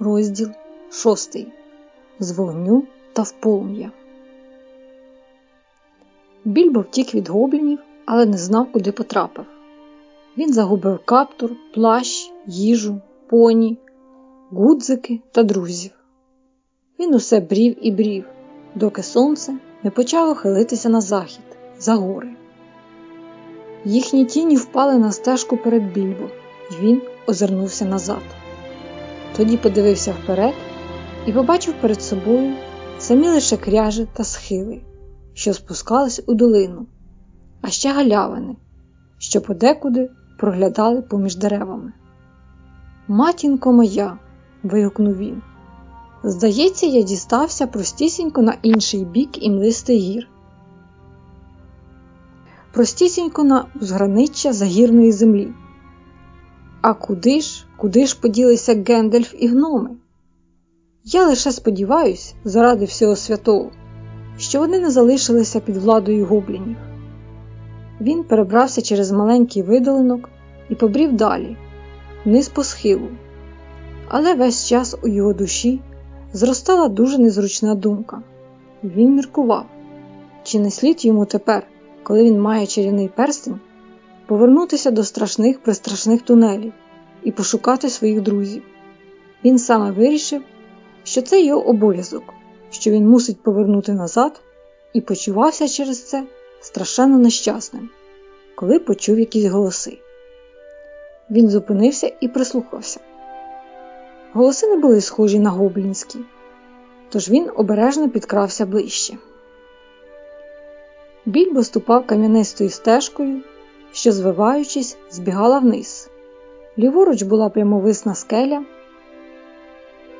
Розділ шостий. З вогню та в полум'я. Більбо втік від гоблінів, але не знав, куди потрапив. Він загубив каптур, плащ, їжу, поні, гудзики та друзів. Він усе брів і брів, доки сонце не почало хилитися на захід, за гори. Їхні тіні впали на стежку перед більбо, і він озирнувся назад. Тоді подивився вперед і побачив перед собою самі лише кряжі та схили, що спускались у долину, а ще галявини, що подекуди проглядали поміж деревами. Матінко моя, вигукнув він. Здається, я дістався простісінько на інший бік імлистий гір. Простісінько на узграниччя загірної землі. А куди ж, куди ж поділися Гендельф і гноми? Я лише сподіваюсь, заради всього святого, що вони не залишилися під владою гоблінів. Він перебрався через маленький видолинок і побрів далі, вниз по схилу. Але весь час у його душі зростала дуже незручна думка, він міркував, чи не слід йому тепер, коли він має чарівний перстень, повернутися до страшних пристрашних тунелів і пошукати своїх друзів. Він саме вирішив, що це його обов'язок, що він мусить повернути назад, і почувався через це страшенно нещасним, коли почув якісь голоси. Він зупинився і прислухався. Голоси не були схожі на гоблінські, тож він обережно підкрався ближче. Більбо ступав кам'янистою стежкою, що, звиваючись, збігала вниз. Ліворуч була прямовисна скеля,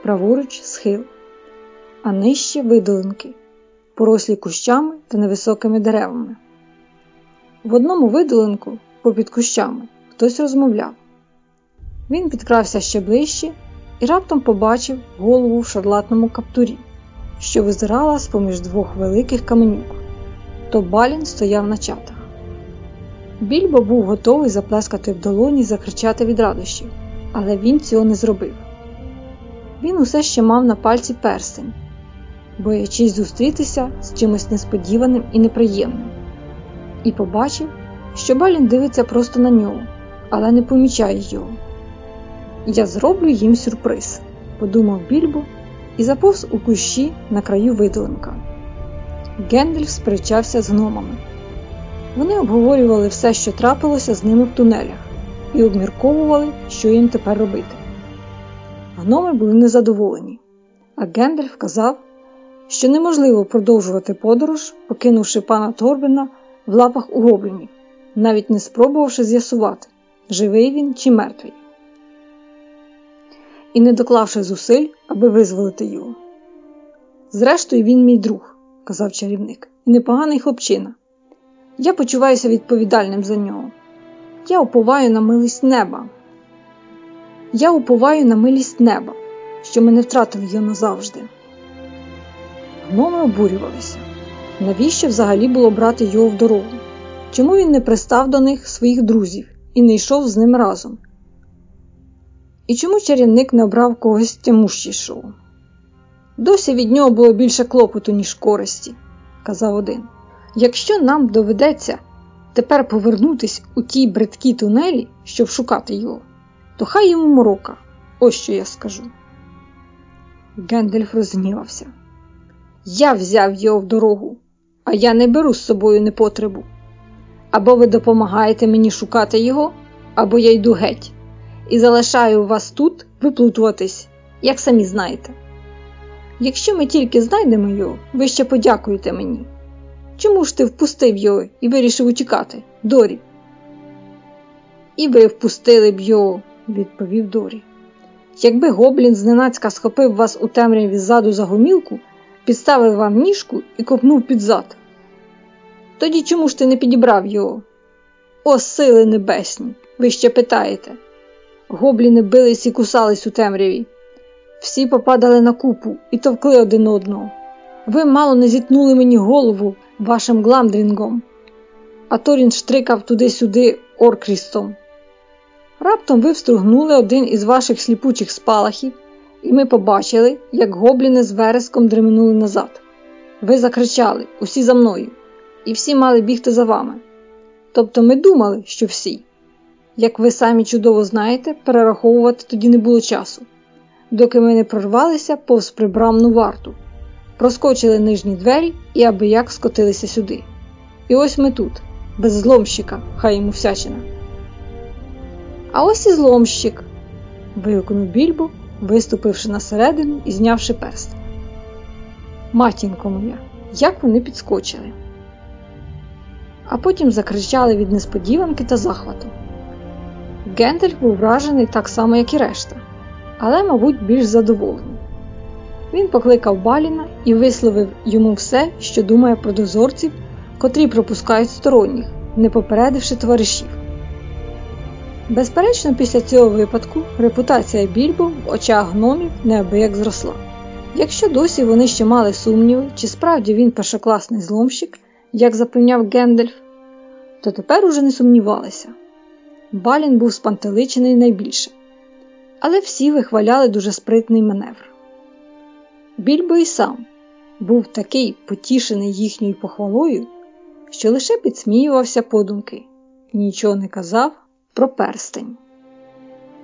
праворуч схил, а нижче видолинки, порослі кущами та невисокими деревами. В одному видолинку, попід кущами, хтось розмовляв. Він підкрався ще ближче і раптом побачив голову в шарлатному каптурі, що визирала з поміж двох великих каменюк. То балін стояв на чатах. Більбо був готовий заплескати в долоні закричати від радощів, але він цього не зробив. Він усе ще мав на пальці перстень, боячись зустрітися з чимось несподіваним і неприємним, і побачив, що балін дивиться просто на нього, але не помічає його. Я зроблю їм сюрприз, подумав більбо і заповз у кущі на краю видолинка. Гендельф сперечався з гномами. Вони обговорювали все, що трапилося з ними в тунелях, і обмірковували, що їм тепер робити. Гноми були незадоволені, а Гендельф казав, що неможливо продовжувати подорож, покинувши пана Торбена в лапах у гоблінів, навіть не спробувавши з'ясувати, живий він чи мертвий. І не доклавши зусиль, аби визволити його. Зрештою, він мій друг, казав чарівник, і непоганий хлопчина. Я почуваюся відповідальним за нього. Я уповаю на милість неба. Я уповаю на милість неба, що ми не втратили його назавжди. Гноми обурювалися. Навіщо взагалі було брати його в дорогу? Чому він не пристав до них своїх друзів і не йшов з ним разом? І чому чарівник не обрав когось тямущішого? Досі від нього було більше клопоту, ніж користі, казав один. Якщо нам доведеться тепер повернутись у ті бридкі тунелі, щоб шукати його, то хай йому морока, ось що я скажу. Гендельф розгнівався. Я взяв його в дорогу, а я не беру з собою непотребу. Або ви допомагаєте мені шукати його, або я йду геть, і залишаю вас тут виплутуватись, як самі знаєте. Якщо ми тільки знайдемо його, ви ще подякуєте мені. Чому ж ти впустив його і вирішив утікати, Дорі? І ви впустили б його, відповів Дорі. Якби гоблін зненацька схопив вас у темряві ззаду за гомілку, підставив вам ніжку і копнув під зад. Тоді чому ж ти не підібрав його? О, сили небесні! Ви ще питаєте. Гобліни бились і кусались у темряві. Всі попадали на купу і товкли один одного. Ви мало не зітнули мені голову вашим гламдрінгом, а Торін штрикав туди-сюди оркрістом. Раптом ви встругнули один із ваших сліпучих спалахів, і ми побачили, як гобліни з вереском дременули назад. Ви закричали усі за мною, і всі мали бігти за вами. Тобто ми думали, що всі. Як ви самі чудово знаєте, перераховувати тоді не було часу, доки ми не прорвалися повз прибрамну варту, проскочили нижні двері і аби як скотилися сюди. І ось ми тут, без зломщика, хай йому всячина. А ось і зломщик. вигукнув більбо, виступивши на середину і знявши перст. Матінко моя, як вони підскочили. А потім закричали від несподіванки та захвату. Гендальф був вражений так само, як і решта, але, мабуть, більш задоволений. Він покликав Баліна і висловив йому все, що думає про дозорців, котрі пропускають сторонніх, не попередивши товаришів. Безперечно, після цього випадку репутація Більбо в очах гномів неабияк зросла. Якщо досі вони ще мали сумніви, чи справді він першокласний зломщик, як запевняв Гендальф, то тепер уже не сумнівалися. Балін був спантеличений найбільше, але всі вихваляли дуже спритний маневр. Більбо і сам був такий потішений їхньою похвалою, що лише підсміювався подумки і нічого не казав про перстень.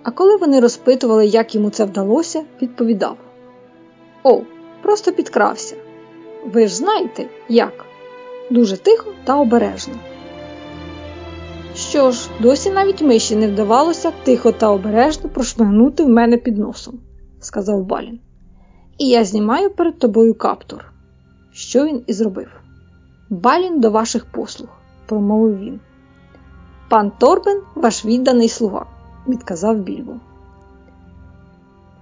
А коли вони розпитували, як йому це вдалося, відповідав: О, просто підкрався. Ви ж знаєте, як? Дуже тихо та обережно. Що ж, досі навіть миші не вдавалося тихо та обережно прошмигнути в мене під носом, сказав Балін. І я знімаю перед тобою каптур. Що він і зробив. Балін до ваших послуг, промовив він. Пан Торбен ваш відданий слуга, відказав Більбо.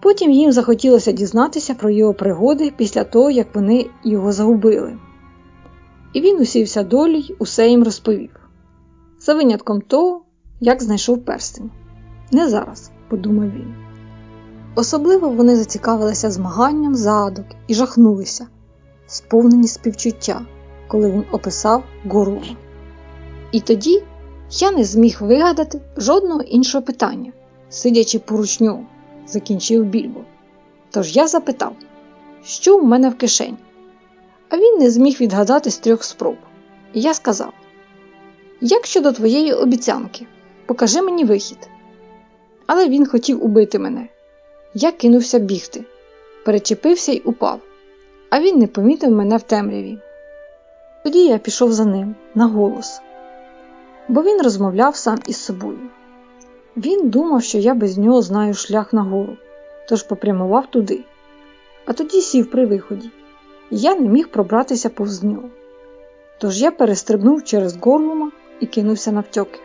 Потім їм захотілося дізнатися про його пригоди після того, як вони його загубили. І він усівся долі й усе їм розповів. За винятком того, як знайшов перстень. Не зараз, подумав він. Особливо вони зацікавилися змаганням задок і жахнулися, сповнені співчуття, коли він описав гору. І тоді я не зміг вигадати жодного іншого питання, сидячи поруч нього, закінчив більбо. Тож я запитав, що в мене в кишені. А він не зміг відгадати з трьох спроб. І я сказав: Як щодо твоєї обіцянки, покажи мені вихід. Але він хотів убити мене. Я кинувся бігти, перечепився й упав, а він не помітив мене в темряві. Тоді я пішов за ним на голос бо він розмовляв сам із собою. Він думав, що я без нього знаю шлях нагору, тож попрямував туди, а тоді сів при виході, і я не міг пробратися повз нього. Тож я перестрибнув через горлума і кинувся навтьоки.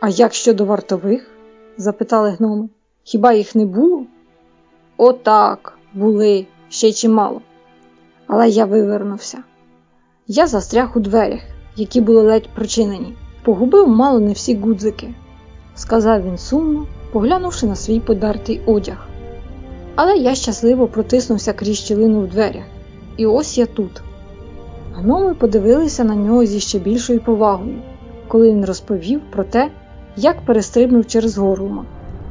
А як щодо вартових? запитали гноми. Хіба їх не було? Отак, були, ще чимало. Але я вивернувся. Я застряг у дверях які були ледь прочинені. Погубив мало не всі гудзики, сказав він сумно, поглянувши на свій подертий одяг. Але я щасливо протиснувся крізь щілину в дверях, і ось я тут. Гноми подивилися на нього зі ще більшою повагою, коли він розповів про те, як перестрибнув через горлума,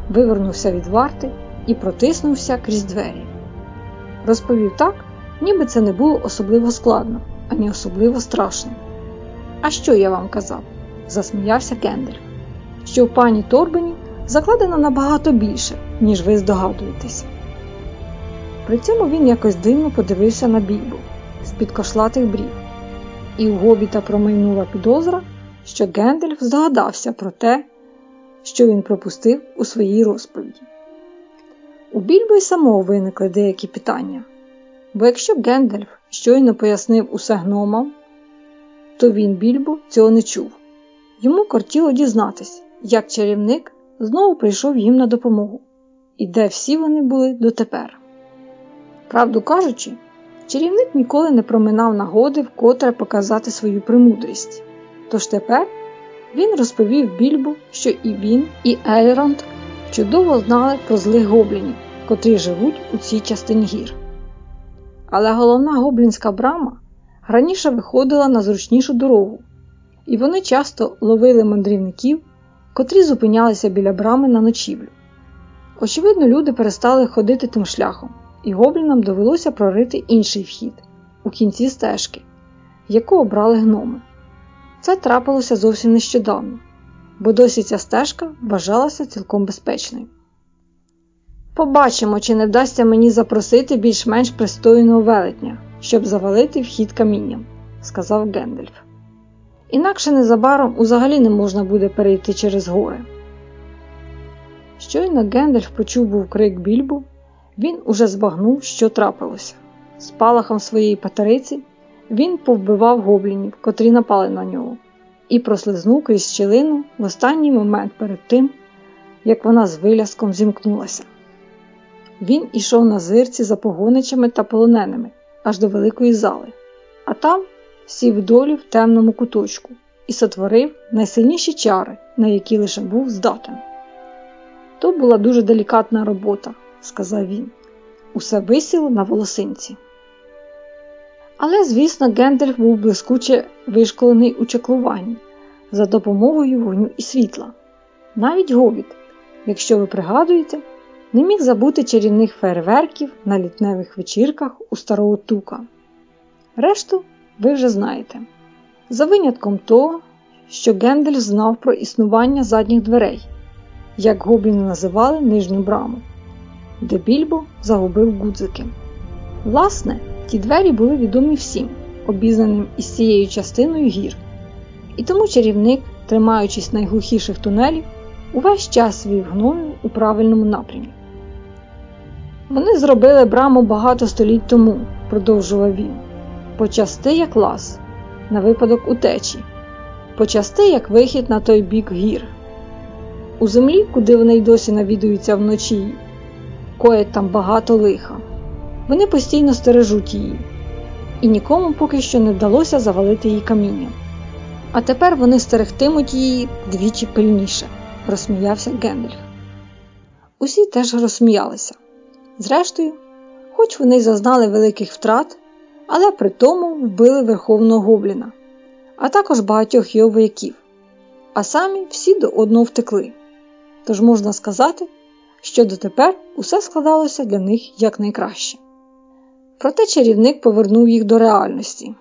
вивернувся від варти і протиснувся крізь двері. Розповів так, ніби це не було особливо складно, ані особливо страшно. А що я вам казав? засміявся Кендер. Що в пані Торбені закладено набагато більше, ніж ви здогадуєтеся. При цьому він якось дивно подивився на бібу з-під кошлатих брів, і в гобіта промайнула підозра, що Гендельф здогадався про те, що він пропустив у своїй розповіді. У Більбо й самого виникли деякі питання, бо якщо Гендальф щойно пояснив усе гномам, то він більбо цього не чув. Йому кортіло дізнатись, як чарівник знову прийшов їм на допомогу і де всі вони були дотепер. Правду кажучи, чарівник ніколи не проминав нагоди вкотре показати свою премудрість. Тож тепер він розповів більбу, що і він, і Ейронд чудово знали про злих гоблінів, котрі живуть у цій частині гір. Але головна гоблінська брама раніше виходила на зручнішу дорогу, і вони часто ловили мандрівників, котрі зупинялися біля брами на ночівлю. Очевидно, люди перестали ходити тим шляхом, і гоблінам довелося прорити інший вхід у кінці стежки, яку обрали гноми. Це трапилося зовсім нещодавно, бо досі ця стежка вважалася цілком безпечною. Побачимо, чи не вдасться мені запросити більш-менш пристойного велетня, щоб завалити вхід камінням, сказав Гендельф. Інакше незабаром узагалі не можна буде перейти через гори. Щойно Гендальф почув був крик більбу, він уже збагнув, що трапилося. З палахом своєї патериці він повбивав гоблінів, котрі напали на нього, і прослизнув крізь щілину в останній момент перед тим, як вона з виляском зімкнулася. Він ішов на зирці за погоничами та полоненими аж до великої зали, а там сів долі в темному куточку і сотворив найсильніші чари, на які лише був здатен. То була дуже делікатна робота, сказав він. Усе висіло на волосинці. Але, звісно, Гендальф був блискуче вишколений у чеклуванні за допомогою вогню і світла. Навіть Говіт, якщо ви пригадуєте, не міг забути чарівних фейерверків на літневих вечірках у старого тука. Решту ви вже знаєте. За винятком того, що Гендальф знав про існування задніх дверей, як гобліни називали нижню браму, де Більбо загубив гудзики. Власне, ті двері були відомі всім, обізнаним із цією частиною гір. І тому чарівник, тримаючись найглухіших тунелів, увесь час вів гною у правильному напрямі. Вони зробили браму багато століть тому, продовжував він, почасти як лаз, на випадок утечі, почасти як вихід на той бік гір. У землі, куди вони й досі навідуються вночі, коять там багато лиха. Вони постійно стережуть її, і нікому поки що не вдалося завалити її камінням. А тепер вони стерегтимуть її вдвічі пильніше, розсміявся Гендальф. Усі теж розсміялися. Зрештою, хоч вони зазнали великих втрат, але при тому вбили Верховного Гобліна, а також багатьох його вояків, а самі всі до одного втекли. Тож можна сказати, що дотепер усе складалося для них якнайкраще. Проте чарівник повернув їх до реальності.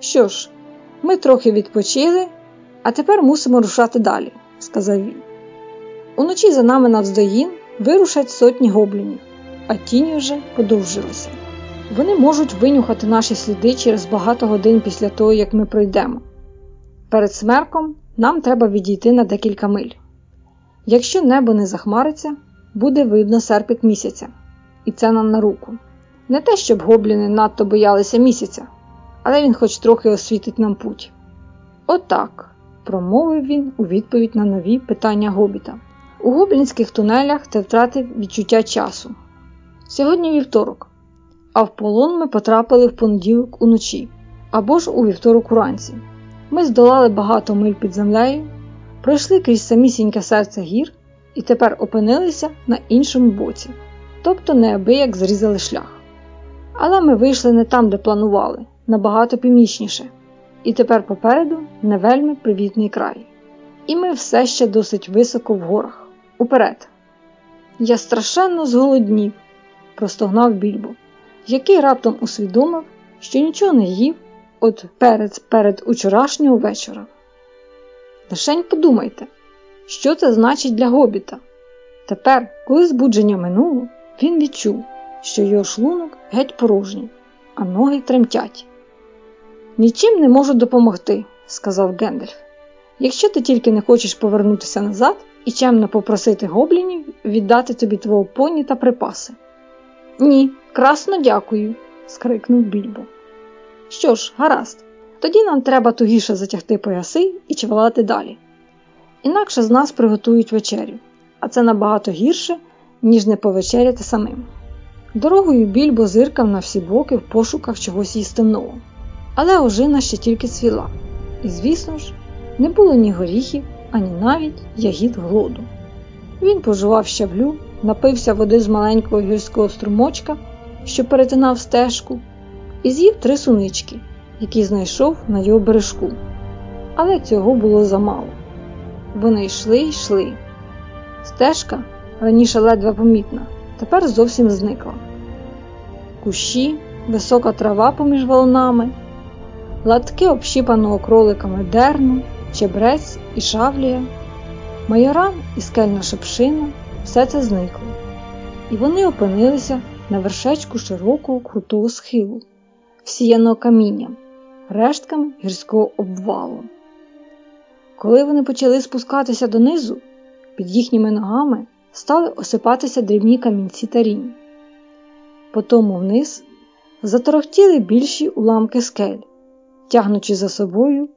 Що ж, ми трохи відпочили, а тепер мусимо рушати далі, сказав він. Уночі за нами навздоїн вирушать сотні гоблінів, а тіні вже подовжилися. Вони можуть винюхати наші сліди через багато годин після того, як ми пройдемо. Перед смерком нам треба відійти на декілька миль. Якщо небо не захмариться, буде видно серпик місяця, і це нам на руку. Не те, щоб гобліни надто боялися місяця, але він хоч трохи освітить нам путь. Отак, промовив він у відповідь на нові питання гобіта. У гоблінських тунелях ти втратив відчуття часу. Сьогодні вівторок, а в полон ми потрапили в понеділок уночі або ж у вівторок уранці. Ми здолали багато миль під землею, пройшли крізь самісіньке серце гір і тепер опинилися на іншому боці, тобто неабияк зрізали шлях. Але ми вийшли не там, де планували, набагато північніше, і тепер попереду не вельми привітний край. І ми все ще досить високо в горах. Уперед. Я страшенно зголоднів, простогнав більбо, який раптом усвідомив, що нічого не їв от перед перед учорашнього вечора. Лишень подумайте, що це значить для гобіта. Тепер, коли збудження минуло, він відчув, що його шлунок геть порожній, а ноги тремтять. Нічим не можу допомогти, сказав Гендальф. Якщо ти тільки не хочеш повернутися назад і чемно попросити гоблінів віддати тобі твого поні та припаси. Ні, красно дякую, скрикнув більбо. Що ж, гаразд, тоді нам треба тугіше затягти пояси і чвалати далі. Інакше з нас приготують вечерю, а це набагато гірше, ніж не повечеряти самим. Дорогою більбо зиркав на всі боки в пошуках чогось їстивного. Але ожина ще тільки цвіла, і, звісно ж, не було ні горіхів, ані навіть ягід глоду. Він пожував щаблю, напився води з маленького гірського струмочка, що перетинав стежку, і з'їв три сунички, які знайшов на його бережку. Але цього було замало. Вони йшли й йшли. Стежка, раніше ледве помітна, тепер зовсім зникла. Кущі, висока трава поміж волнами, латки общіпаного кроликами дерну, чебрець і шавлія, майоран і скельна шепшина все це зникло, і вони опинилися на вершечку широкого крутого схилу, всіяного камінням, рештками гірського обвалу. Коли вони почали спускатися донизу, під їхніми ногами стали осипатися дрібні камінці та рінь. Потому вниз заторохтіли більші уламки скель, тягнучи за собою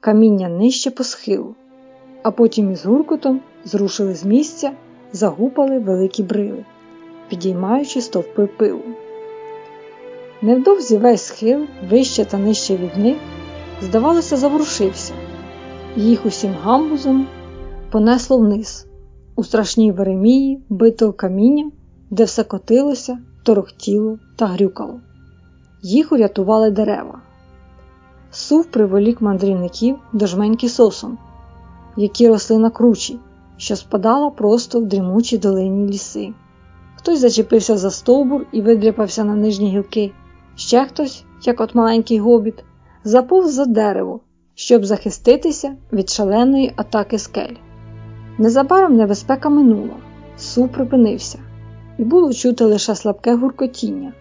каміння нижче по схилу, а потім із гуркотом зрушили з місця, загупали великі брили, підіймаючи стовпи пилу. Невдовзі весь схил, вище та нижче від них, здавалося, заворушився, їх усім гамбузом понесло вниз, у страшній веремії битого каміння, де все котилося, торохтіло та грюкало. Їх урятували дерева. Сув приволік мандрівників до жменьки сосон, які росли на кручі, що спадала просто в дрімучі долині ліси. Хтось зачепився за стовбур і видряпався на нижні гілки, ще хтось, як от маленький гобіт, заповз за дерево, щоб захиститися від шаленої атаки скель. Незабаром небезпека минула, сув припинився, і було чути лише слабке гуркотіння,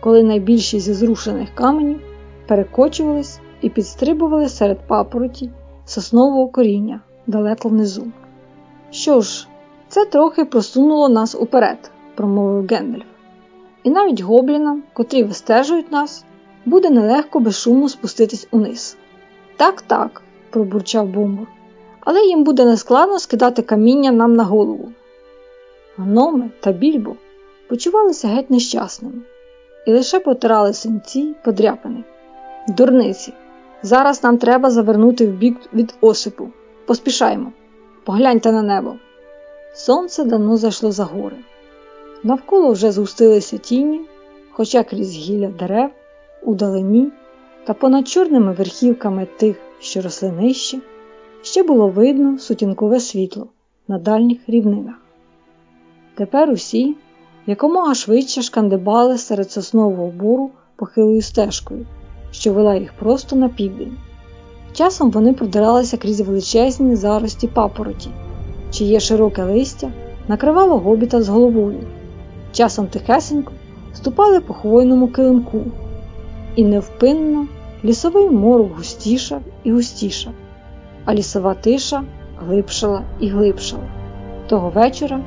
коли найбільші зі зрушених каменів перекочувались і підстрибували серед папороті соснового коріння далеко внизу. Що ж, це трохи просунуло нас уперед, промовив Гендальф. І навіть гоблінам, котрі вистежують нас, буде нелегко безшумно спуститись униз. Так, так, пробурчав Бумбур, але їм буде нескладно скидати каміння нам на голову. Гноми та більбо почувалися геть нещасними і лише потирали синці подряпини. Дурниці, зараз нам треба завернути в бік від осипу. Поспішаймо, погляньте на небо. Сонце давно зайшло за гори. Навколо вже згустилися тіні, хоча крізь гілля дерев, удалині та понад чорними верхівками тих, що росли нижче, ще було видно сутінкове світло на дальніх рівнинах. Тепер усі якомога швидше шкандибали серед соснового бору похилою стежкою, що вела їх просто на південь. Часом вони продиралися крізь величезні зарості папороті, чиє широке листя накривало гобіта з головою, часом тихесенько ступали по хвойному килимку, і невпинно лісовий морок густішав і густішав, а лісова тиша глибшала і глибшала. Того вечора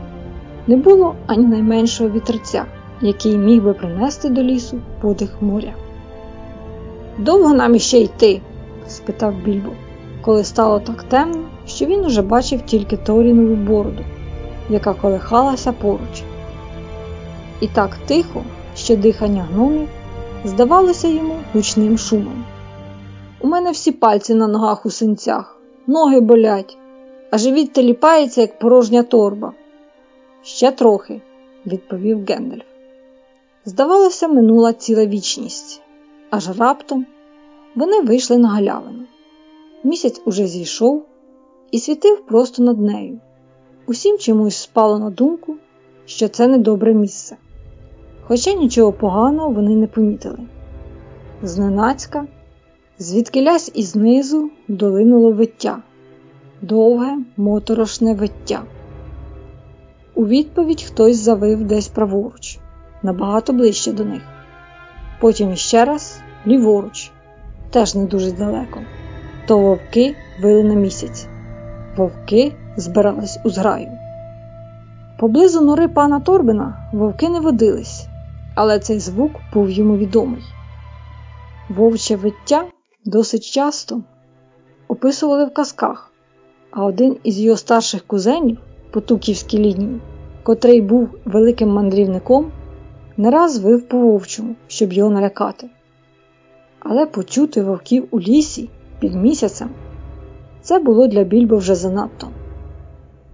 не було ані найменшого вітерця, який міг би принести до лісу подих моря. Довго нам іще йти? спитав Більбо, коли стало так темно, що він уже бачив тільки Торінову бороду, яка колихалася поруч. І так тихо, що дихання гномів здавалося йому гучним шумом. У мене всі пальці на ногах у синцях, ноги болять, а живіт теліпається, як порожня торба. Ще трохи, відповів Гендальф. Здавалося, минула ціла вічність, аж раптом вони вийшли на галявину. Місяць уже зійшов і світив просто над нею. Усім чомусь спало на думку, що це недобре місце. Хоча нічого поганого вони не помітили. Зненацька, звідкилясь і знизу долинуло виття, довге моторошне виття. У відповідь хтось завив десь праворуч, набагато ближче до них. Потім іще раз ліворуч, теж не дуже далеко. То вовки вили на місяць. Вовки збирались у зграю. Поблизу нори пана Торбина вовки не водились, але цей звук був йому відомий. Вовче виття досить часто описували в казках, а один із його старших кузенів по Туківській лінії, котрий був великим мандрівником, не раз вив по вовчому, щоб його налякати. Але почути вовків у лісі під місяцем це було для більбо вже занадто.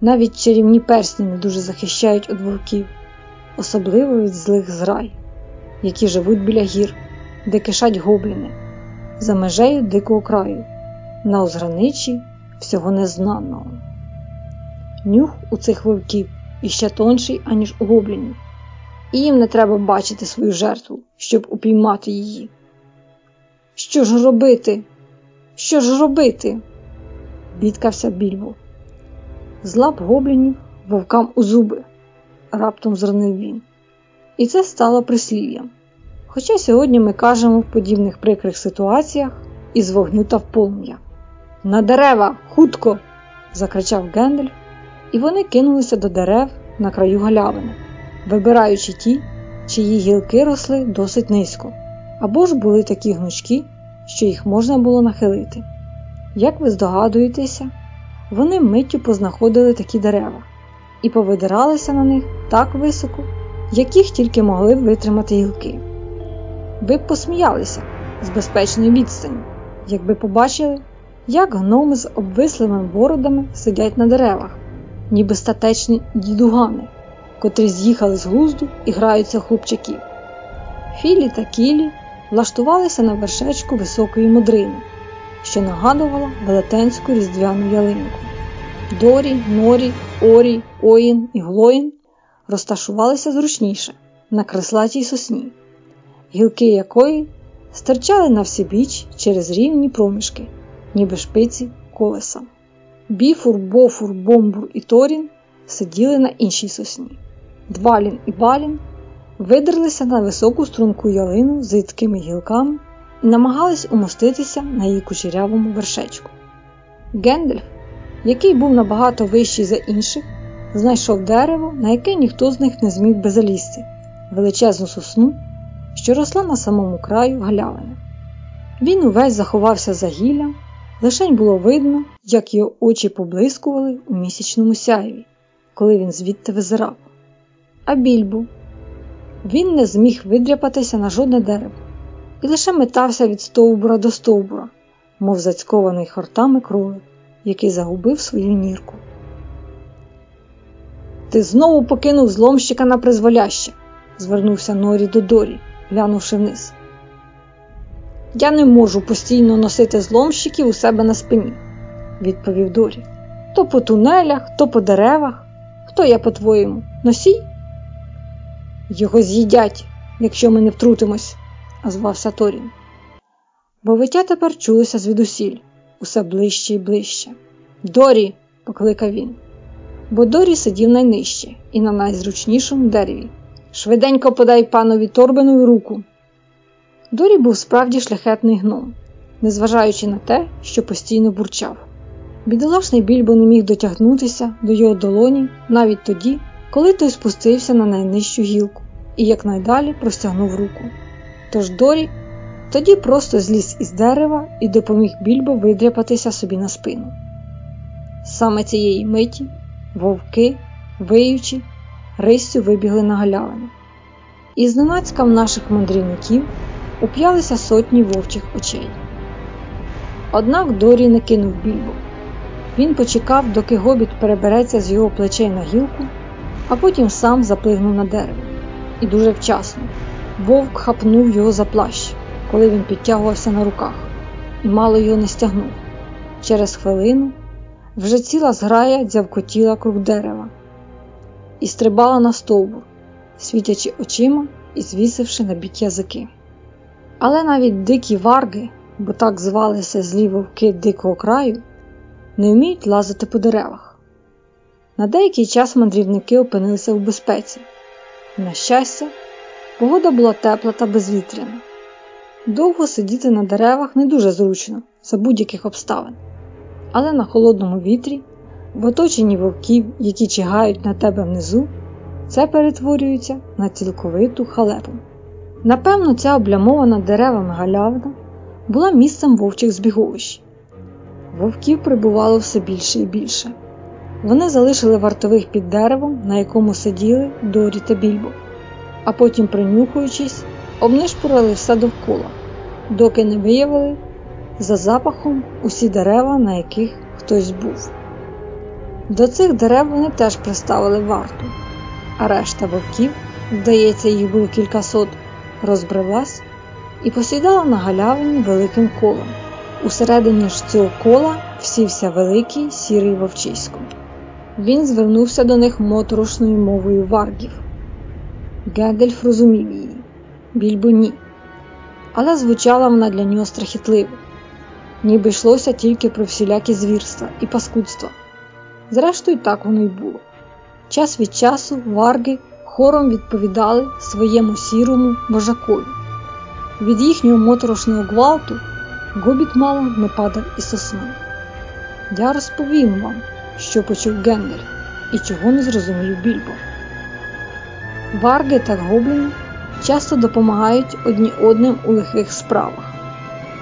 Навіть чарівні персні не дуже захищають від вовків, особливо від злих зграй, які живуть біля гір, де кишать гобліни, за межею дикого краю, на озграничі всього незнаного. Нюх у цих вовків і ще тонший, аніж у гоблінів. І їм не треба бачити свою жертву, щоб упіймати її. Що ж робити? Що ж робити? бідкався більбо. З лап гоблінів вовкам у зуби, раптом зранив він. І це стало прислів'ям. Хоча сьогодні ми кажемо в подібних прикрих ситуаціях із вогню та в полум'я. На дерева, хутко! закричав Гендальф, і вони кинулися до дерев на краю галявини, вибираючи ті, чиї гілки росли досить низько, або ж були такі гнучкі, що їх можна було нахилити. Як ви здогадуєтеся, вони миттю познаходили такі дерева і повидиралися на них так високо, яких тільки могли витримати гілки. Ви б посміялися з безпечної відстані, якби побачили, як гноми з обвислими бородами сидять на деревах, ніби статечні дідугани, котрі з'їхали з глузду і граються хлопчаків. Філі та кілі влаштувалися на вершечку високої модрини, що нагадувала велетенську різдвяну ялинку. Дорі, Норі, Орі, Оїн і Глоїн розташувалися зручніше на креслатій сосні, гілки якої стирчали на всібіч через рівні проміжки, ніби шпиці колеса. Біфур, Бофур, Бомбур і Торін сиділи на іншій сосні. Двалін і Балін видерлися на високу струнку ялину з рідкими гілками і намагались умоститися на її кучерявому вершечку. Гендельф, який був набагато вищий за інших, знайшов дерево, на яке ніхто з них не зміг би залізти, величезну сосну, що росла на самому краю галявини. Він увесь заховався за гіллям, лишень було видно, як його очі поблискували у місячному сяєві, коли він звідти визирав. А більбу він не зміг видряпатися на жодне дерево і лише метався від стовбура до стовбура, мов зацькований хортами кролик, який загубив свою нірку. Ти знову покинув зломщика на призволяще, звернувся Норі до Дорі, глянувши вниз. Я не можу постійно носити зломщиків у себе на спині, відповів Дорі. То по тунелях, то по деревах. Хто я, по-твоєму? Носій? Його з'їдять, якщо ми не втрутимось, озвався Торін. Бо виття тепер чулося звідусіль, усе ближче і ближче. Дорі, покликав він. Бо Дорі сидів найнижче і на найзручнішому дереві. Швиденько подай панові Торбенові руку. Дорі був справді шляхетний гном, незважаючи на те, що постійно бурчав. Бідолашний більбо не міг дотягнутися до його долоні навіть тоді, коли той спустився на найнижчу гілку і якнайдалі простягнув руку. Тож Дорі тоді просто зліз із дерева і допоміг більбо видряпатися собі на спину. Саме цієї миті вовки, виючи, риссю вибігли на галявину. І зненацька в наших мандрівників уп'ялися сотні вовчих очей. Однак Дорі не кинув більбо. Він почекав, доки гобіт перебереться з його плечей на гілку, а потім сам заплигнув на дерево. І дуже вчасно вовк хапнув його за плащ, коли він підтягувався на руках, і мало його не стягнув. Через хвилину вже ціла зграя дзявкотіла круг дерева і стрибала на стовбур, світячи очима і звісивши на бік язики. Але навіть дикі варги, бо так звалися злі вовки дикого краю, не вміють лазити по деревах. На деякий час мандрівники опинилися в безпеці. На щастя, погода була тепла та безвітряна. Довго сидіти на деревах не дуже зручно за будь-яких обставин, але на холодному вітрі, в оточенні вовків, які чигають на тебе внизу, це перетворюється на цілковиту халепу. Напевно, ця облямована деревами галявина була місцем вовчих збіговищ. Вовків прибувало все більше і більше. Вони залишили вартових під деревом, на якому сиділи Дорі та більбо, а потім, принюхуючись, обнишпурили все довкола, доки не виявили за запахом усі дерева, на яких хтось був. До цих дерев вони теж приставили варту, а решта вовків, здається, їх було кількасот, розбрелась і посідала на галявині великим колом. Усередині ж цього кола всівся великий сірий вовчисько. Він звернувся до них моторошною мовою варгів. Гендельф розумів її, більбо ні. Але звучала вона для нього страхітливо, ніби йшлося тільки про всілякі звірства і паскудства. Зрештою, так воно й було. Час від часу варги хором відповідали своєму сірому вожакові. Від їхнього моторошного гвалту гобіт мало не падав із сосни. Я розповім вам, що почув Гендель і чого не зрозумів Більбо. Варги та гобліни часто допомагають одні одним у лихих справах.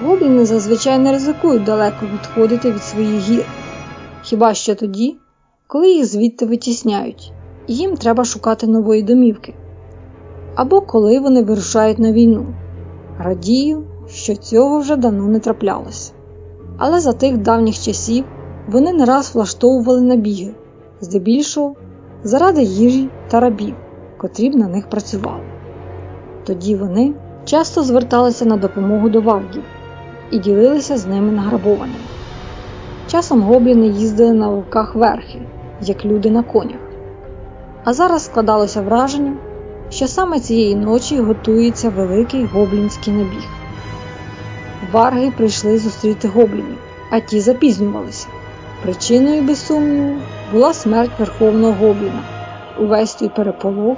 Гобліни зазвичай не ризикують далеко відходити від своїх гір, хіба що тоді, коли їх звідти витісняють, і їм треба шукати нової домівки, або коли вони вирушають на війну. Радію, що цього вже давно не траплялося. Але за тих давніх часів вони не раз влаштовували набіги, здебільшого заради їжі та рабів, котрі б на них працювали. Тоді вони часто зверталися на допомогу до варгів і ділилися з ними награбованими. Часом гобліни їздили на вовках верхи, як люди на конях. А зараз складалося враження, що саме цієї ночі готується великий гоблінський набіг. Варги прийшли зустріти гоблінів, а ті запізнювалися. Причиною, без сумніву, була смерть верховного гобліна, увесь той переполох,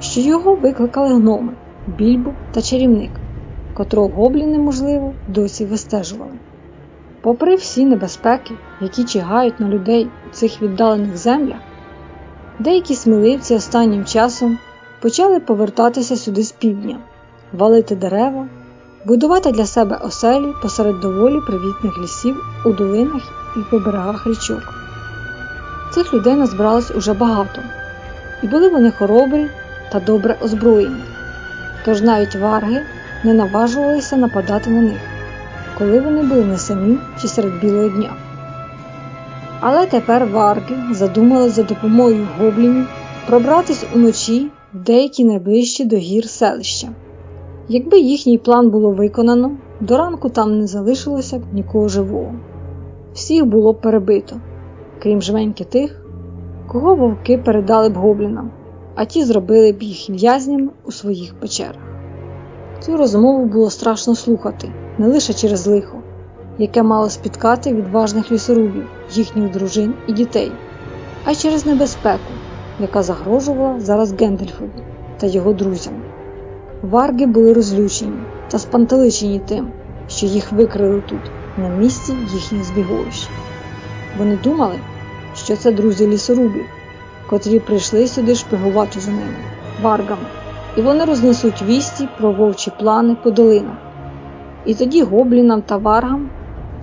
що його викликали гноми, більбо та чарівник, котрого гобліни, можливо, досі вистежували. Попри всі небезпеки, які чигають на людей у цих віддалених землях, деякі сміливці останнім часом почали повертатися сюди з півдня, валити дерева, будувати для себе оселі посеред доволі привітних лісів у долинах і по берегах річок. Цих людей назбиралось уже багато, і були вони хоробрі та добре озброєні, тож навіть варги не наважувалися нападати на них, коли вони були самі чи серед білого дня. Але тепер варги задумали за допомогою гоблінів пробратись уночі в деякі найближчі до гір селища. Якби їхній план було виконано, до ранку там не залишилося б нікого живого. Всіх було б перебито, крім жменьки тих, кого вовки передали б гоблінам, а ті зробили б їх в'язнями у своїх печерах. Цю розмову було страшно слухати не лише через лихо, яке мало спіткати відважних лісорубів, їхніх дружин і дітей, а й через небезпеку, яка загрожувала зараз Гендельфові та його друзям. Варги були розлючені та спантеличені тим, що їх викрили тут, на місці їхніх збіговищ. Вони думали, що це друзі лісорубів, котрі прийшли сюди шпигувати за ними, варгами, і вони рознесуть вісті про вовчі плани по долинах. І тоді гоблінам та варгам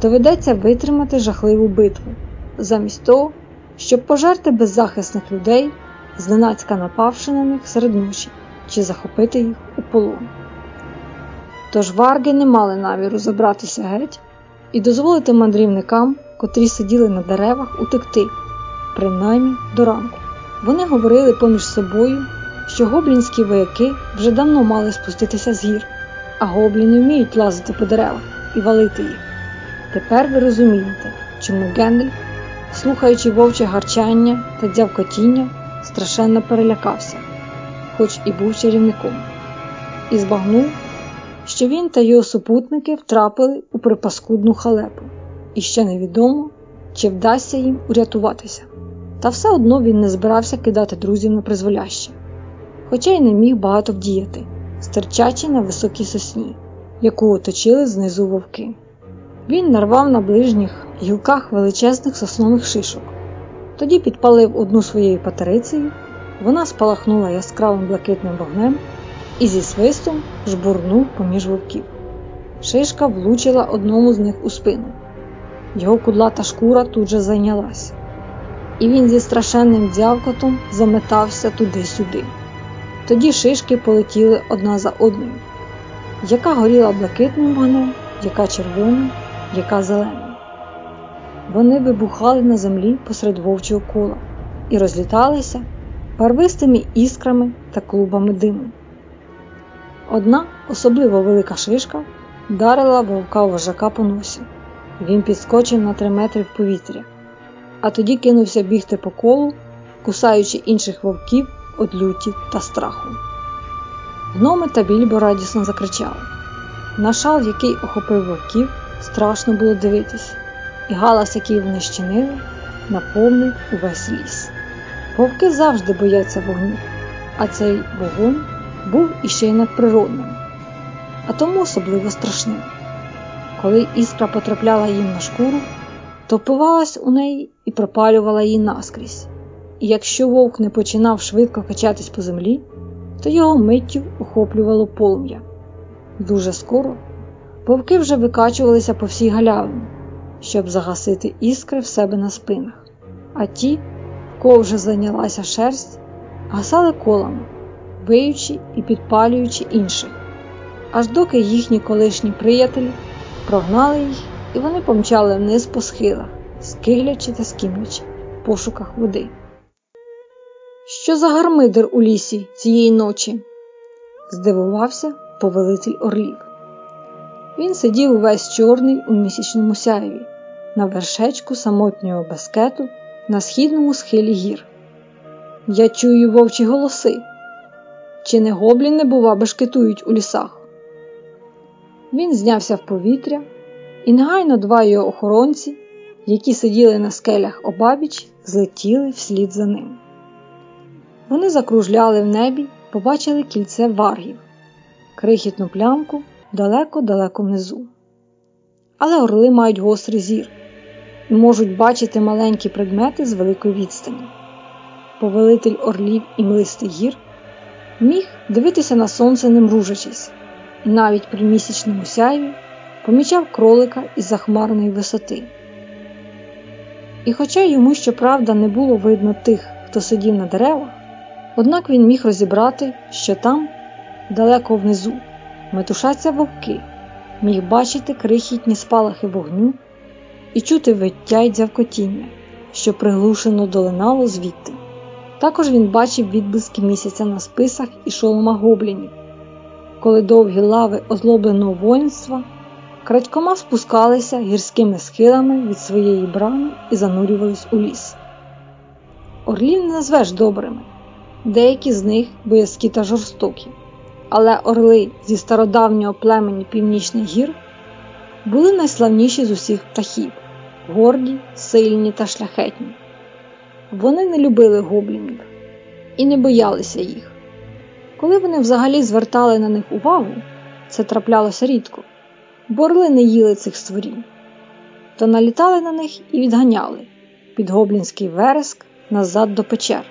доведеться витримати жахливу битву, замість того, щоб пожерти беззахисних людей, зненацька напавши на них серед ночі чи захопити їх у полон. Тож варги не мали наміру забратися геть і дозволити мандрівникам, котрі сиділи на деревах, утекти, принаймні до ранку. Вони говорили поміж собою, що гоблінські вояки вже давно мали спуститися з гір, а гобліни вміють лазити по деревах і валити їх. Тепер ви розумієте, чому Гендель, слухаючи вовче гарчання та дзявкотіння, страшенно перелякався, хоч і був чарівником, і збагнув, що він та його супутники втрапили у припаскудну халепу, і ще невідомо, чи вдасться їм урятуватися. Та все одно він не збирався кидати друзів на призволяще, хоча й не міг багато вдіяти, стерчачи на високій сосні, яку оточили знизу вовки. Він нарвав на ближніх гілках величезних соснових шишок, тоді підпалив одну своєю патерицею, вона спалахнула яскравим блакитним вогнем і зі свистом жбурнув поміж вовків. Шишка влучила одному з них у спину. Його кудлата шкура тут же зайнялася, і він зі страшенним дзявкотом заметався туди-сюди. Тоді шишки полетіли одна за одною, яка горіла блакитним вогнем, яка червоним, яка зеленим. Вони вибухали на землі посеред вовчого кола і розліталися барвистими іскрами та клубами диму. Одна особливо велика шишка вдарила вовка вожака по носі. Він підскочив на три метри в повітря. а тоді кинувся бігти по колу, кусаючи інших вовків люті та страху. Гноми та більбо радісно закричали. На шал, який охопив вовків, страшно було дивитись, і галас, який вони щинили, наповнив увесь ліс. Вовки завжди бояться вогню, а цей вогонь був іще й надприродним, а тому особливо страшним. Коли іскра потрапляла їм на шкуру, то впивалась у неї і пропалювала її наскрізь. І якщо вовк не починав швидко качатись по землі, то його миттю охоплювало полум'я. Дуже скоро вовки вже викачувалися по всій галявині, щоб загасити іскри в себе на спинах, а ті, в кого вже зайнялася шерсть, гасали колами, виючи і підпалюючи інших, аж доки їхні колишні приятелі прогнали їх і вони помчали вниз по схилах, скиглячи та скімлячи в пошуках води. Що за гармидер у лісі цієї ночі? здивувався повелитель орлів. Він сидів увесь чорний у місячному сяєві, на вершечку самотнього баскету на східному схилі гір. Я чую вовчі голоси. Чи не гобліни, бува, бешкетують у лісах? Він знявся в повітря, і негайно два його охоронці, які сиділи на скелях обабіч, злетіли вслід за ним. Вони закружляли в небі, побачили кільце варгів, крихітну плямку далеко-далеко внизу. Але орли мають гострий зір і можуть бачити маленькі предмети з великої відстані. Повелитель орлів і млистий гір міг дивитися на сонце не мружачись, і навіть при місячному сяйві помічав кролика із захмарної висоти. І хоча йому, щоправда, не було видно тих, хто сидів на деревах, однак він міг розібрати, що там, далеко внизу, метушаться вовки, міг бачити крихітні спалахи вогню і чути виття й дзявкотіння, що приглушено долинало звідти. Також він бачив відблиски місяця на списах і шолома гоблінів, коли довгі лави озлобленого воїнства крадькома спускалися гірськими схилами від своєї брами і занурювались у ліс. Орлів не назвеш добрими, деякі з них боязкі та жорстокі, але орли зі стародавнього племені Північних гір були найславніші з усіх птахів, горді, сильні та шляхетні. Вони не любили гоблінів і не боялися їх. Коли вони взагалі звертали на них увагу, це траплялося рідко, бо орли не їли цих створінь, то налітали на них і відганяли під гоблінський вереск назад до печер,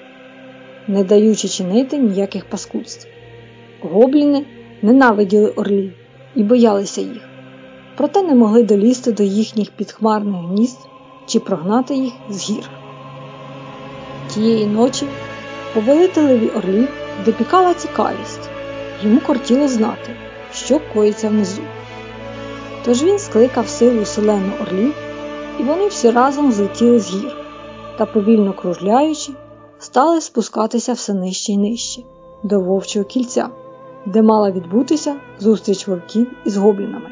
не даючи чинити ніяких паскудств. Гобліни ненавиділи орлів і боялися їх, проте не могли долізти до їхніх підхмарних гнізд чи прогнати їх з гір. Тієї ночі повелителеві орлів допікала цікавість, йому кортіло знати, що коїться внизу. Тож він скликав силу селену орлів, і вони всі разом злетіли з гір та, повільно кружляючи, стали спускатися все нижче й нижче до вовчого кільця, де мала відбутися зустріч вовків із гоблінами.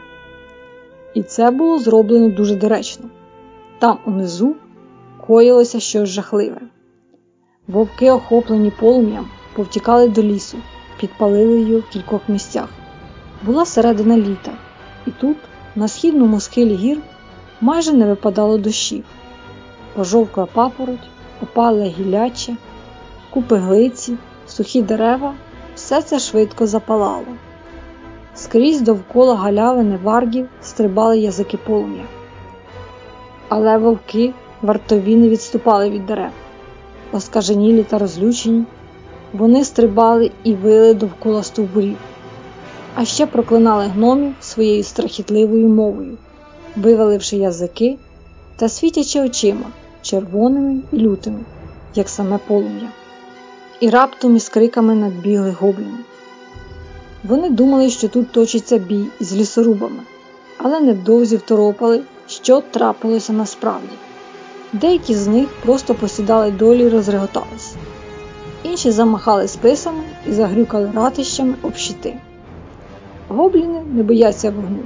І це було зроблено дуже доречно. Там унизу коїлося щось жахливе. Вовки, охоплені полум'ям, повтікали до лісу, підпалили його в кількох місцях. Була середина літа, і тут, на східному схилі гір, майже не випадало дощів. Пожовкла папороть, опале гілляче, купи глиці, сухі дерева, все це швидко запалало. Скрізь довкола галявини варгів стрибали язики полум'я. Але вовки вартові не відступали від дерев оскаженілі та розлючені, вони стрибали і вили довкола стовбурів, а ще проклинали гномів своєю страхітливою мовою, виваливши язики та світячи очима червоними і лютими, як саме полум'я, і раптом із криками надбігли гобліни. Вони думали, що тут точиться бій із лісорубами, але невдовзі второпали, що трапилося насправді. Деякі з них просто посідали долі і розреготались, інші замахали списами і загрюкали ратищами об щити. Гобліни не бояться вогню,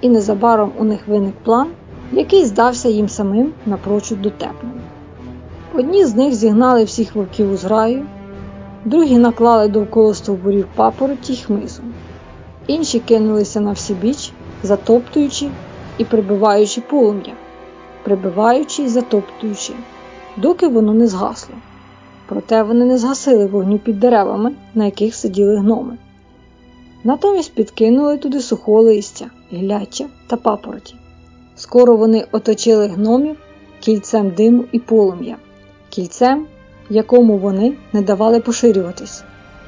і незабаром у них виник план, який здався їм самим напрочуд дотепним. Одні з них зігнали всіх вовків у зграю, другі наклали довкола стовбурів папороті й хмизу, інші кинулися на всібіч, затоптуючи і прибиваючи полум'я, прибиваючи і затоптуючи, доки воно не згасло. Проте вони не згасили вогню під деревами, на яких сиділи гноми. Натомість підкинули туди сухого листя, гіляча та папороті. Скоро вони оточили гномів кільцем диму і полум'я, кільцем, якому вони не давали поширюватись,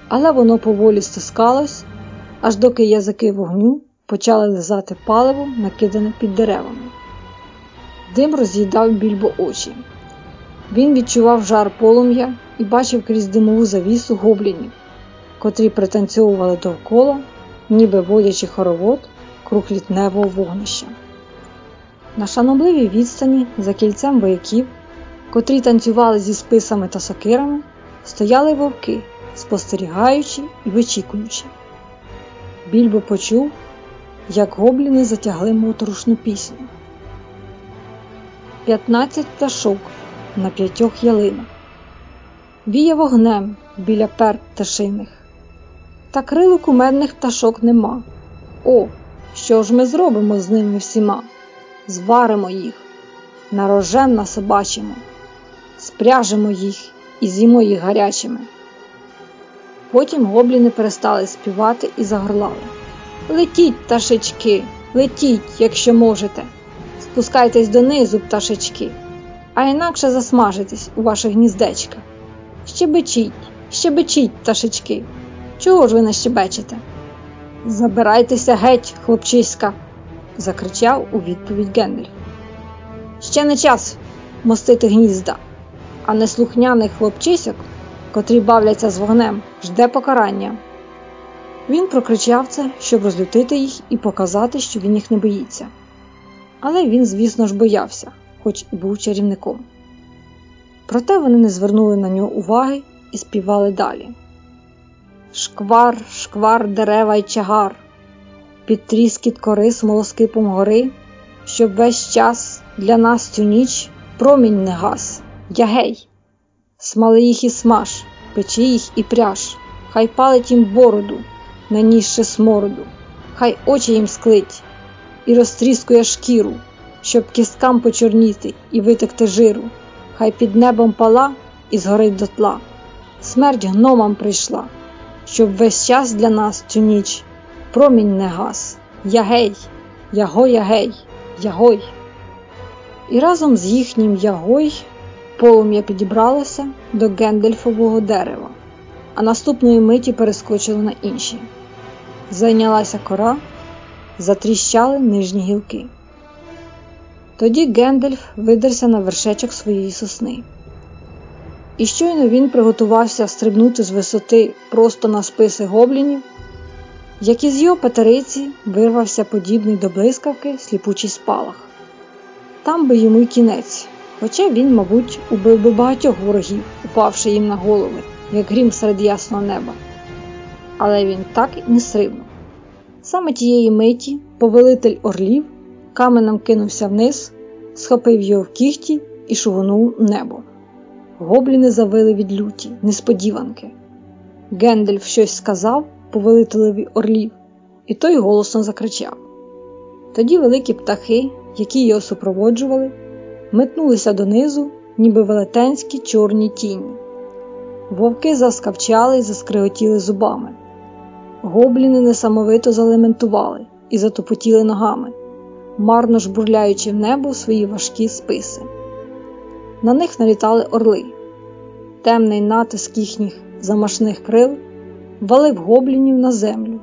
але воно поволі стискалось, аж доки язики вогню почали лизати паливом, накидане під деревами. Дим роз'їдав більбо очі. Він відчував жар полум'я і бачив крізь димову завісу гоблінів, котрі пританцьовували довкола, ніби водячи хоровод круг літневого вогнища. На шанобливій відстані за кільцем вояків, котрі танцювали зі списами та сокирами, стояли вовки, спостерігаючи і вичікуючи. Більбо почув, як гобліни затягли моторошну пісню. П'ятнадцять пташок на п'ятьох ялинах, віє вогнем біля пер пташиних, та крилу кумедних пташок нема. О, що ж ми зробимо з ними всіма? Зваримо їх, нарожен насобачимо, спряжемо їх і з'їмо їх гарячими. Потім гобліни перестали співати і загорлали. Летіть, пташечки, летіть, якщо можете. Спускайтесь донизу, пташечки, а інакше засмажитесь у ваших гніздечках. Щебечіть, щебечіть, пташечки. Чого ж ви не щебечете? Забирайтеся геть, хлопчиська, закричав у відповідь Гендальф. Ще не час мостити гнізда, а неслухняних хлопчисок, котрі бавляться з вогнем, жде покарання. Він прокричав це, щоб розлютити їх і показати, що він їх не боїться. Але він, звісно ж, боявся, хоч і був чарівником. Проте вони не звернули на нього уваги і співали далі. Шквар, шквар, дерева й чагар, під тріскіт кори смолоскипом гори, щоб весь час для нас цю ніч промінь не гас, ягей, смали їх і смаж, печи їх і пряж, хай палить їм бороду, нанісши смороду, хай очі їм склить і розтріскує шкіру, щоб кісткам почорніти і витекти жиру, хай під небом пала і згорить дотла. Смерть гномам прийшла, щоб весь час для нас цю ніч промінь не гас. Ягей, яго, ягей, ягой. І разом з їхнім ягой полум'я підібралося до Гендельфового дерева, а наступної миті перескочило на інші. Зайнялася кора, затріщали нижні гілки. Тоді Гендельф видерся на вершечок своєї сосни. І щойно він приготувався стрибнути з висоти просто на списи гоблінів, як із його патериці вирвався подібний до блискавки сліпучий спалах. Там би йому й кінець, хоча він, мабуть, убив би багатьох ворогів, упавши їм на голови, як грім серед ясного неба. Але він так і не стрибнув. Саме тієї миті повелитель орлів каменем кинувся вниз, схопив його в кіхті і шугнув небо. Гобліни завили від люті, несподіванки. Гендельф щось сказав повелителеві орлів, і той голосно закричав. Тоді великі птахи, які його супроводжували, метнулися донизу, ніби велетенські чорні тіні. Вовки заскавчали й заскриготіли зубами. Гобліни несамовито залементували і затопотіли ногами, марно жбурляючи в небо свої важкі списи. На них налітали орли. Темний натиск їхніх замашних крил валив гоблінів на землю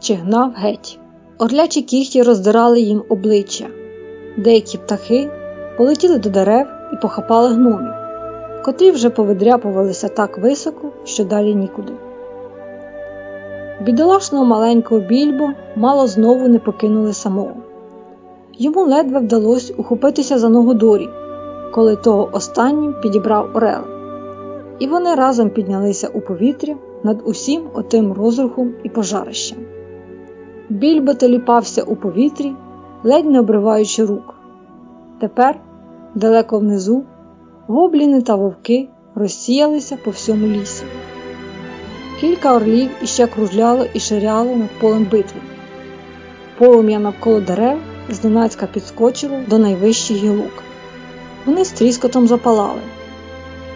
чи гнав геть. Орлячі кіхті роздирали їм обличчя. Деякі птахи полетіли до дерев і похапали гномів, котрі вже повидряпувалися так високо, що далі нікуди. Бідолашного маленького більбо мало знову не покинули самого. Йому ледве вдалося ухопитися за ногу Дорі, коли того останнім підібрав Орел. І вони разом піднялися у повітря над усім отим розрухом і пожарищем. Більбо теліпався у повітрі, ледь не обриваючи рук. Тепер, далеко внизу, гобліни та вовки розсіялися по всьому лісі. Кілька орлів іще кружляло і ширяло над полем битви. Полум'я навколо дерев зненацька підскочило до найвищих гілок. Вони з тріскотом запалали.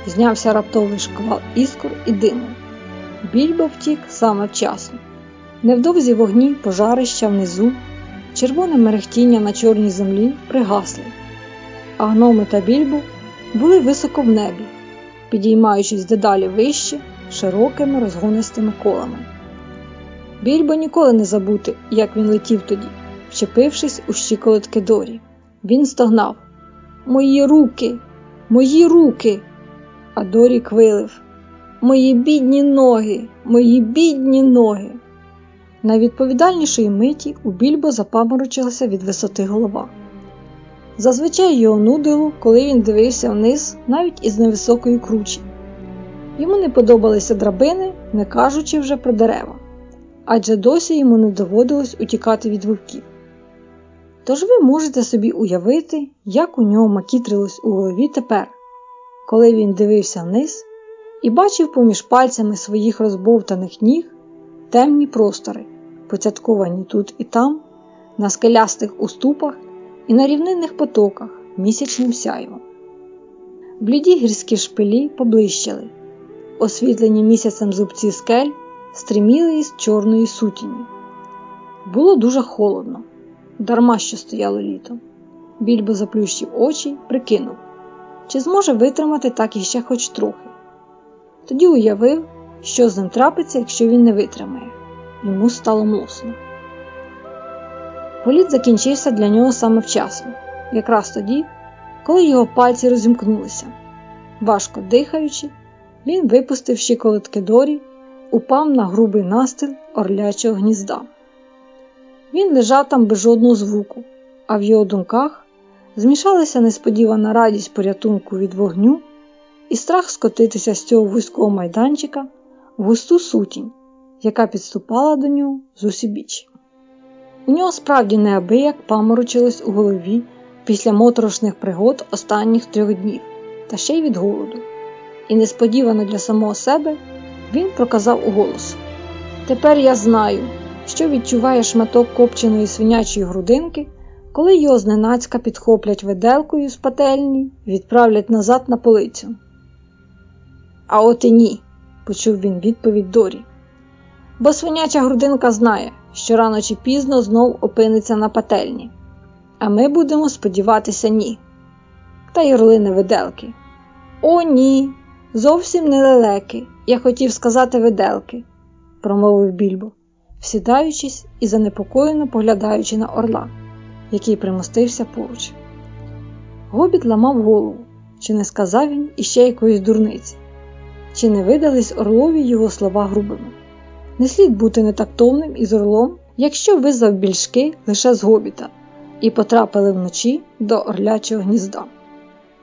Знявся раптовий шквал іскор і диму. Більбо втік саме вчасно. Невдовзі вогні пожарища внизу, червоне мерехтіння на чорній землі пригасли, а гноми та більбо були високо в небі, підіймаючись дедалі вище широкими розгонистими колами. Більбо ніколи не забути, як він летів тоді, вчепившись у щиколотки Дорі. Він стогнав Мої руки, мої руки. А Дорі квилив Мої бідні ноги, мої бідні ноги. Найвідповідальнішої миті у більбо запаморочилася від висоти голова. Зазвичай його нудило, коли він дивився вниз, навіть із невисокої кручі. Йому не подобалися драбини, не кажучи вже про дерева, адже досі йому не доводилось утікати від вовків. Тож ви можете собі уявити, як у нього макітрилось у голові тепер, коли він дивився вниз і бачив поміж пальцями своїх розбовтаних ніг темні простори, поцятковані тут і там, на скелястих уступах і на рівнинних потоках місячним сяйвом. Бліді гірські шпилі поблищали, освітлені місяцем зубці скель стріміли із чорної сутіні. Було дуже холодно, дарма що стояло літо. Більбо заплющив очі, прикинув, чи зможе витримати так іще хоч трохи. Тоді уявив, що з ним трапиться, якщо він не витримає. Йому стало млосно. Політ закінчився для нього саме вчасно, якраз тоді, коли його пальці розімкнулися. Важко дихаючи, він випустив щиколотки Дорі, упав на грубий настил орлячого гнізда. Він лежав там без жодного звуку, а в його думках змішалася несподівана радість порятунку від вогню і страх скотитися з цього вузького майданчика в густу сутінь, яка підступала до нього з усібіч. У нього справді неабияк паморочилось у голові після моторошних пригод останніх трьох днів, та ще й від голоду. І несподівано для самого себе він проказав уголос: Тепер я знаю, що відчуває шматок копченої свинячої грудинки, коли його зненацька підхоплять виделкою з пательні і відправлять назад на полицю. А от і ні, почув він відповідь Дорі. Бо свиняча грудинка знає, що рано чи пізно знов опиниться на пательні, а ми будемо сподіватися, ні. Та й орлини виделки. О, ні, зовсім не лелеки. Я хотів сказати виделки, промовив більбо, всідаючись і занепокоєно поглядаючи на орла, який примостився поруч. Гобіт ламав голову, чи не сказав він іще якоїсь дурниці, чи не видались орлові його слова грубими. Не слід бути нетактовним із орлом, якщо ви завбільшки лише з гобіта і потрапили вночі до орлячого гнізда.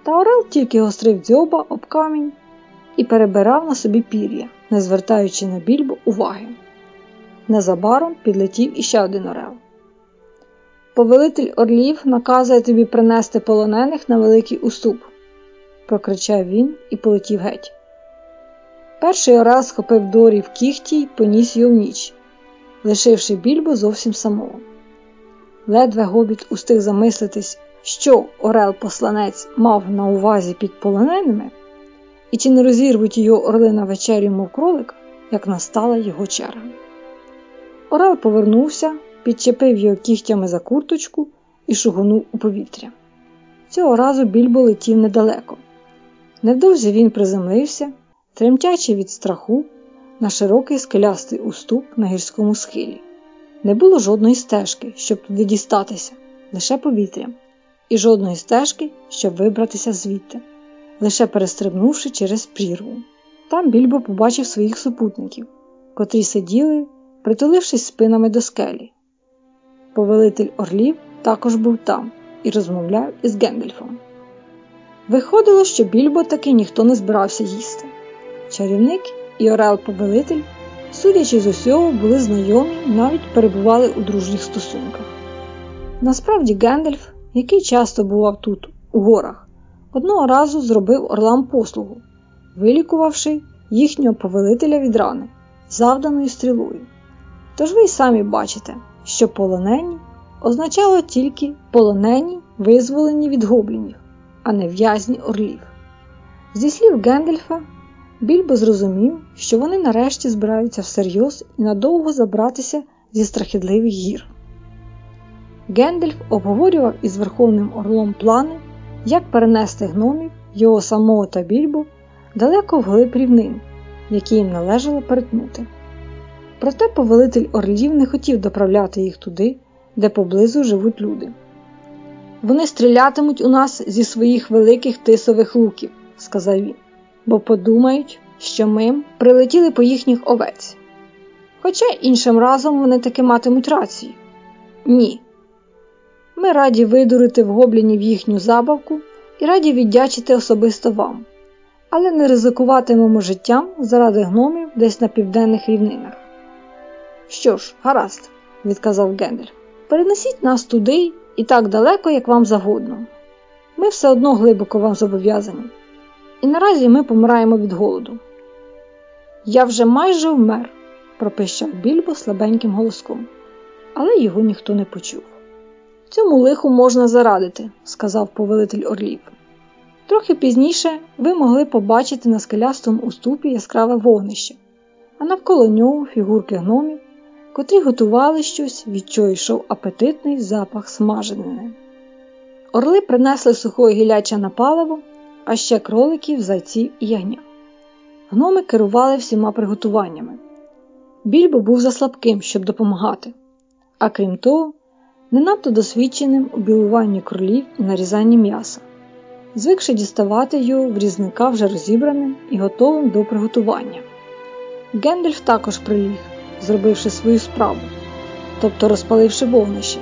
Та Орел тільки гострив дзьоба об камінь і перебирав на собі пір'я, не звертаючи на більбу уваги. Незабаром підлетів іще один орел. Повелитель орлів наказує тобі принести полонених на великий уступ, прокричав він і полетів геть. Перший орел схопив Дорі в кіхті й поніс його в ніч, лишивши більбо зовсім самого. Ледве гобіт устиг замислитись, що Орел посланець мав на увазі під полоненими, і чи не розірвуть його орли на вечері, мов кролик, як настала його черга. Орел повернувся, підчепив його кігтями за курточку і шугонув у повітря. Цього разу більбо летів недалеко. Невдовзі він приземлився, тремтячи від страху на широкий скелястий уступ на гірському схилі. Не було жодної стежки, щоб туди дістатися, лише повітря, і жодної стежки, щоб вибратися звідти, лише перестрибнувши через прірву. Там більбо побачив своїх супутників, котрі сиділи, притулившись спинами до скелі. Повелитель орлів також був там і розмовляв із Гендельфом. Виходило, що більбо таки ніхто не збирався їсти. Чарівник і Орел-повелитель, судячи з усього, були знайомі навіть перебували у дружніх стосунках. Насправді Гендальф який часто бував тут, у горах, одного разу зробив орлам послугу, вилікувавши їхнього повелителя від рани, завданої стрілою. Тож ви й самі бачите, що полонені означало тільки полонені, визволені від гоблінів, а не в'язні орлів. Зі слів Гендельфа, Більбо зрозумів, що вони нарешті збираються всерйоз і надовго забратися зі страхідливих гір. Гендельф обговорював із Верховним Орлом плани, як перенести гномів, його самого та більбу далеко вглиб рівнин, які їм належало перетнути. Проте повелитель орлів не хотів доправляти їх туди, де поблизу живуть люди. Вони стрілятимуть у нас зі своїх великих тисових луків, сказав він, бо подумають, що ми прилетіли по їхніх овець. Хоча іншим разом вони таки матимуть рацію. Ні. Ми раді видурити в гоблінів їхню забавку і раді віддячити особисто вам, але не ризикуватимемо життям заради гномів десь на південних рівнинах. Що ж, гаразд, відказав Гендель, перенесіть нас туди і так далеко, як вам завгодно. Ми все одно глибоко вам зобов'язані, і наразі ми помираємо від голоду. Я вже майже вмер, пропищав більбо слабеньким голоском, але його ніхто не почув. Цьому лиху можна зарадити, сказав повелитель орлів. Трохи пізніше ви могли побачити на скелястому уступі яскраве вогнище, а навколо нього фігурки гномів, котрі готували щось, від чого йшов апетитний запах смаженини. Орли принесли сухої гіляча на паливо, а ще кроликів, зайців і ягня. Гноми керували всіма приготуваннями. Більбо був заслабким, щоб допомагати, а крім того, не надто досвідченим у білуванні кролів і нарізанні м'яса, звикши діставати його в різника вже розібраним і готовим до приготування. Гендельф також приліг, зробивши свою справу, тобто розпаливши вогнище,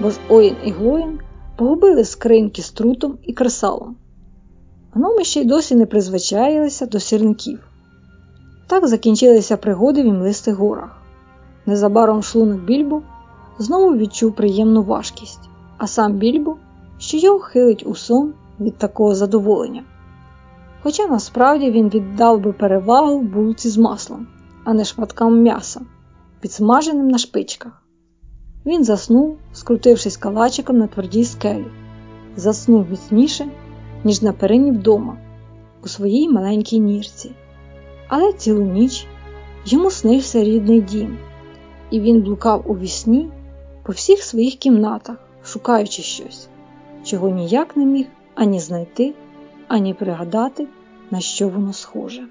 бо ж Оїн і Глоїн погубили скриньки з трутом і кресалом. Гноми ще й досі не призвичаїлися до сірників. Так закінчилися пригоди в імлистих горах. Незабаром шлунок більбу знову відчув приємну важкість, а сам більбо, що його хилить у сон від такого задоволення. Хоча насправді він віддав би перевагу булці з маслом, а не шматкам м'яса, підсмаженим на шпичках. Він заснув, скрутившись калачиком на твердій скелі, заснув міцніше, ніж на перині вдома, у своїй маленькій нірці. Але цілу ніч йому снився рідний дім, і він блукав у вісні по всіх своїх кімнатах, шукаючи щось, чого ніяк не міг ані знайти, ані пригадати, на що воно схоже.